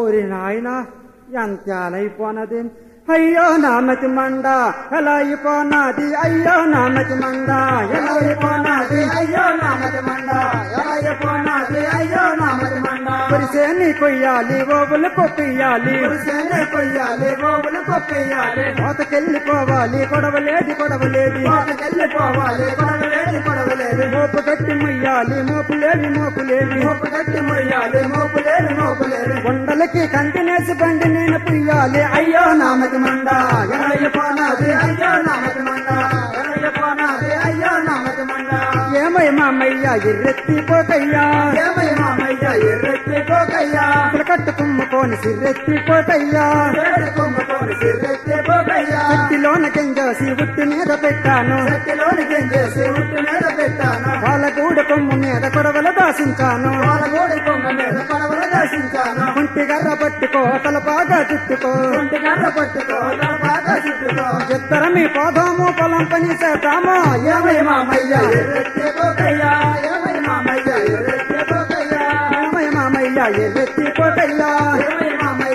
ఓరి నాయన ఎంత అయిపోనది అయ్యో నామతి మండ ఎలా అయిపోనాది అయ్యో నామతి మండ ఎలా అయిపోనాది అయ్యో నామతి మండ ఎలాగపోనాది అయ్యో నామతి మండ. పరిసేని కొయ్యాలి ఓబులు కొప్పియాలి పురుషనే కొయ్యాలి గోవులు కొప్పేయాలి కోతకెళ్ళిపోవాలి కొడవలేది కొడవలేది కోతకెళ్ళిపోవాలి కొడవలేదు కొడవలేదు మోపు కట్టి ముయ్యాలి మోపులేవి మోపులేవి మోపు కట్టి మొయ్యాలి మోపులేదు మోపులేదు కొండలకి కంటినేసి బండి నేను పుయ్యాలి. అయ్యో నామది మండ. ఎలాగపోనాది అయ్యో నామది మండ. ఎలాగపోనాది అయ్యో నామది మండ. ఏమై మామయ్య ఎర్రెత్తిపోకయ్యా ఏమై మామయ్య ఎర్రెత్తి పోకయ్యా కట్టు కుమ్ముకోని కొమ్ముకొని సిర్రెత్తి పోకయ్యా కట్టిలోన కెంజోసి ఉట్టి మీద పెట్టాను. గింజేసి ఉట్టు దాసించాను. దర్శించాను ఒంటి గర్ర పట్టుకో తలపాగా చుట్టుకో. ఒంటి గంట పట్టుకో బాగా చుట్టుకో. ఇద్దర మీ పోదాము పొలం పని చేద్దాము? ఏమై మామయ్యా? ఎర్రెత్తి పోకయ్యా ఏమై మామయ్య? ఎర్రెత్తి ఏమై మామయ్య?